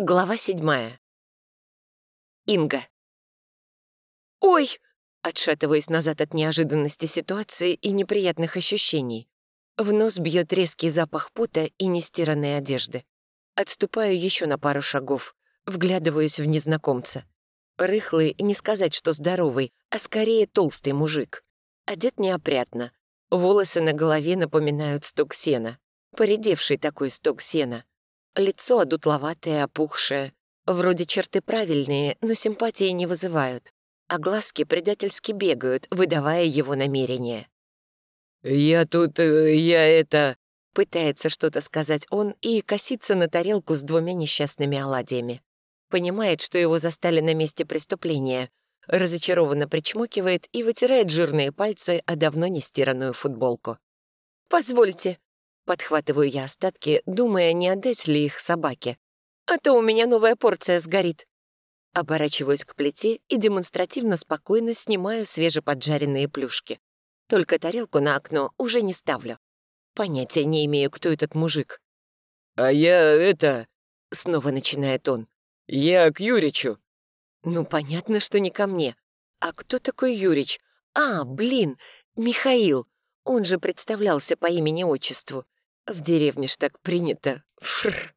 Глава седьмая. Инга. «Ой!» — отшатываясь назад от неожиданности ситуации и неприятных ощущений. В нос бьет резкий запах пота и нестиранной одежды. Отступаю еще на пару шагов, вглядываюсь в незнакомца. Рыхлый, не сказать, что здоровый, а скорее толстый мужик. Одет неопрятно. Волосы на голове напоминают сток сена. Поредевший такой сток сена. Лицо одутловатое, опухшее. Вроде черты правильные, но симпатии не вызывают. А глазки предательски бегают, выдавая его намерение. «Я тут... Э, я это...» Пытается что-то сказать он и косится на тарелку с двумя несчастными оладьями. Понимает, что его застали на месте преступления. Разочарованно причмокивает и вытирает жирные пальцы о давно не стиранную футболку. «Позвольте», Подхватываю я остатки, думая, не отдать ли их собаке. А то у меня новая порция сгорит. Оборачиваюсь к плите и демонстративно спокойно снимаю свежеподжаренные плюшки. Только тарелку на окно уже не ставлю. Понятия не имею, кто этот мужик. «А я это...» — снова начинает он. «Я к Юричу». Ну, понятно, что не ко мне. А кто такой Юрич? А, блин, Михаил. Он же представлялся по имени-отчеству. В деревне ж так принято. Фрр.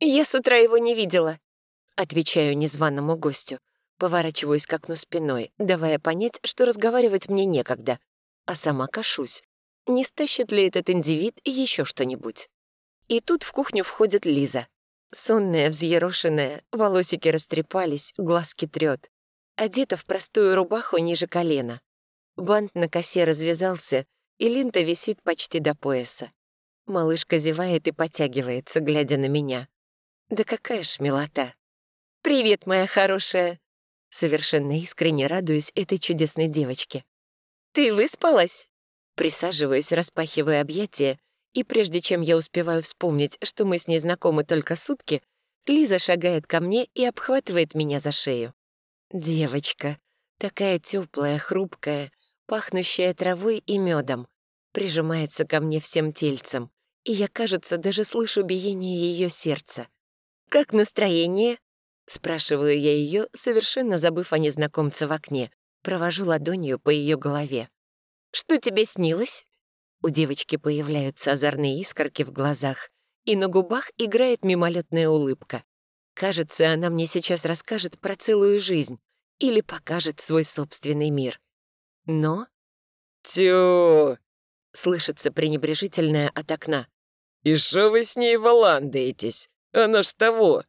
Я с утра его не видела. Отвечаю незваному гостю. Поворачиваюсь к окну спиной, давая понять, что разговаривать мне некогда. А сама кашусь. Не стащит ли этот индивид еще что-нибудь? И тут в кухню входит Лиза. Сонная, взъерошенная, волосики растрепались, глазки трёт. Одета в простую рубаху ниже колена. Бант на косе развязался, и лента висит почти до пояса. Малышка зевает и потягивается, глядя на меня. Да какая ж милота. «Привет, моя хорошая!» Совершенно искренне радуюсь этой чудесной девочке. «Ты выспалась?» Присаживаюсь, распахивая объятия, и прежде чем я успеваю вспомнить, что мы с ней знакомы только сутки, Лиза шагает ко мне и обхватывает меня за шею. Девочка, такая теплая, хрупкая, пахнущая травой и медом прижимается ко мне всем тельцем, и я, кажется, даже слышу биение ее сердца. «Как настроение?» — спрашиваю я ее, совершенно забыв о незнакомце в окне, провожу ладонью по ее голове. «Что тебе снилось?» У девочки появляются озорные искорки в глазах, и на губах играет мимолетная улыбка. Кажется, она мне сейчас расскажет про целую жизнь или покажет свой собственный мир. Но... «Тю!» Слышится пренебрежительное от окна. «И что вы с ней валандаетесь? Она ж того!»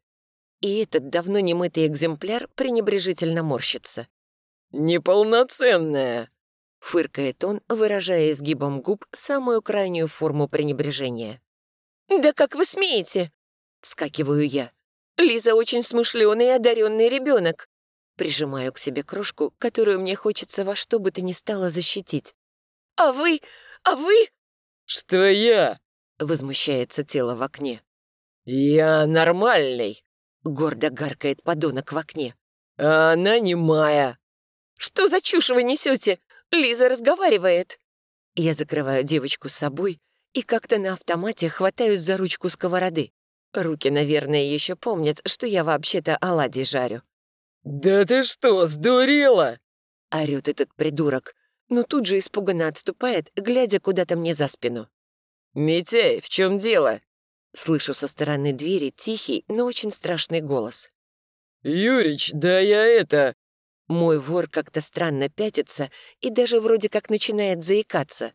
И этот давно немытый экземпляр пренебрежительно морщится. «Неполноценная!» Фыркает он, выражая изгибом губ самую крайнюю форму пренебрежения. «Да как вы смеете?» Вскакиваю я. «Лиза очень смышленый и одаренный ребенок. Прижимаю к себе крошку, которую мне хочется во что бы то ни стало защитить. «А вы... А вы...» «Что я?» — возмущается тело в окне. «Я нормальный», — гордо гаркает подонок в окне. «А она не моя». «Что за чушь вы несете? Лиза разговаривает». Я закрываю девочку с собой и как-то на автомате хватаюсь за ручку сковороды. Руки, наверное, еще помнят, что я вообще-то оладьи жарю. «Да ты что, сдурела?» — орёт этот придурок, но тут же испуганно отступает, глядя куда-то мне за спину. «Митяй, в чем дело?» Слышу со стороны двери тихий, но очень страшный голос. «Юрич, да я это...» Мой вор как-то странно пятится и даже вроде как начинает заикаться.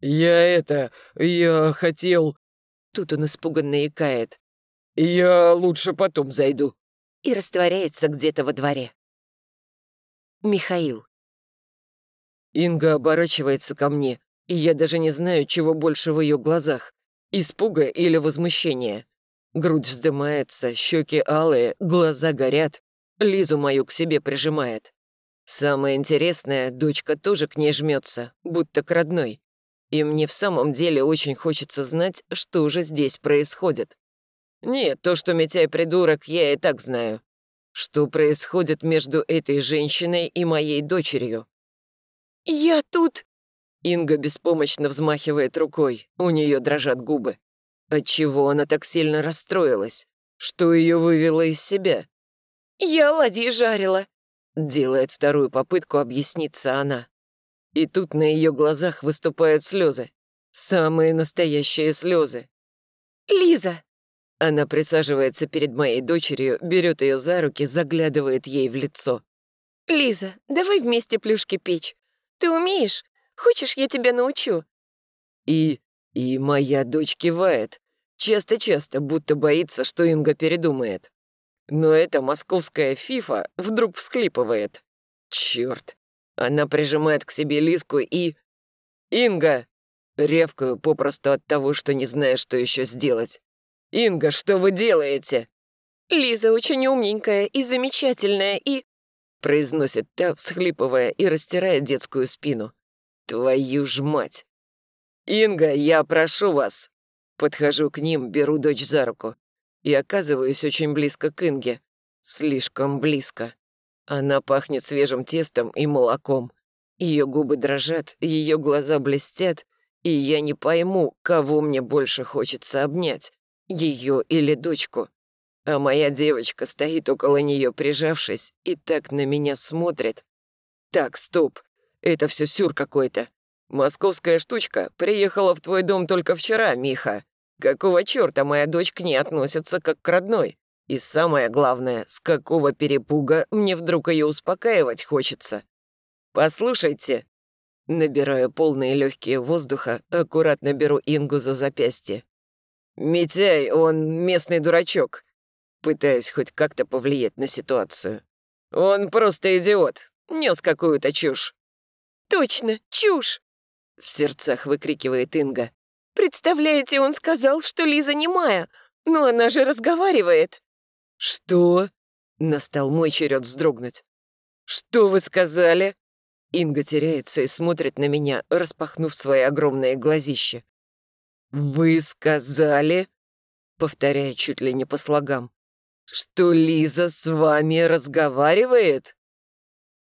«Я это... я хотел...» Тут он испуганно икает. «Я лучше потом зайду». И растворяется где-то во дворе. Михаил. Инга оборачивается ко мне, и я даже не знаю, чего больше в ее глазах — испуга или возмущения. Грудь вздымается, щеки алые, глаза горят. Лизу мою к себе прижимает. Самое интересное, дочка тоже к ней жмется, будто к родной. И мне в самом деле очень хочется знать, что же здесь происходит. Нет, то, что Митяй придурок, я и так знаю. Что происходит между этой женщиной и моей дочерью? «Я тут...» Инга беспомощно взмахивает рукой, у нее дрожат губы. Отчего она так сильно расстроилась? Что ее вывело из себя? «Я оладьи жарила», — делает вторую попытку объясниться она. И тут на ее глазах выступают слезы. Самые настоящие слезы. «Лиза!» Она присаживается перед моей дочерью, берет ее за руки, заглядывает ей в лицо. «Лиза, давай вместе плюшки печь. Ты умеешь? Хочешь, я тебя научу?» И... и моя дочь кивает. Часто-часто, будто боится, что Инга передумает. Но эта московская фифа вдруг всхлипывает. Черт! Она прижимает к себе Лиску и... «Инга!» Ревкаю попросту от того, что не знаю, что еще сделать. «Инга, что вы делаете?» «Лиза очень умненькая и замечательная, и...» произносит та, всхлипывая и растирая детскую спину. «Твою ж мать!» «Инга, я прошу вас!» Подхожу к ним, беру дочь за руку и оказываюсь очень близко к Инге. Слишком близко. Она пахнет свежим тестом и молоком. Ее губы дрожат, ее глаза блестят, и я не пойму, кого мне больше хочется обнять, ее или дочку. А моя девочка стоит около нее, прижавшись, и так на меня смотрит. Так, стоп, это все сюр какой-то. Московская штучка приехала в твой дом только вчера, Миха. Какого черта моя дочь к ней относится как к родной? И самое главное, с какого перепуга мне вдруг ее успокаивать хочется? Послушайте. Набираю полные легкие воздуха, аккуратно беру Ингу за запястье. Митяй, он местный дурачок. Пытаюсь хоть как-то повлиять на ситуацию. Он просто идиот, нес какую-то чушь. «Точно, чушь!» В сердцах выкрикивает Инга. Представляете, он сказал, что Лиза не моя, но она же разговаривает». «Что?» — настал мой черед вздрогнуть. «Что вы сказали?» Инга теряется и смотрит на меня, распахнув свои огромные глазища. «Вы сказали?» Повторяя чуть ли не по слогам. «Что Лиза с вами разговаривает?»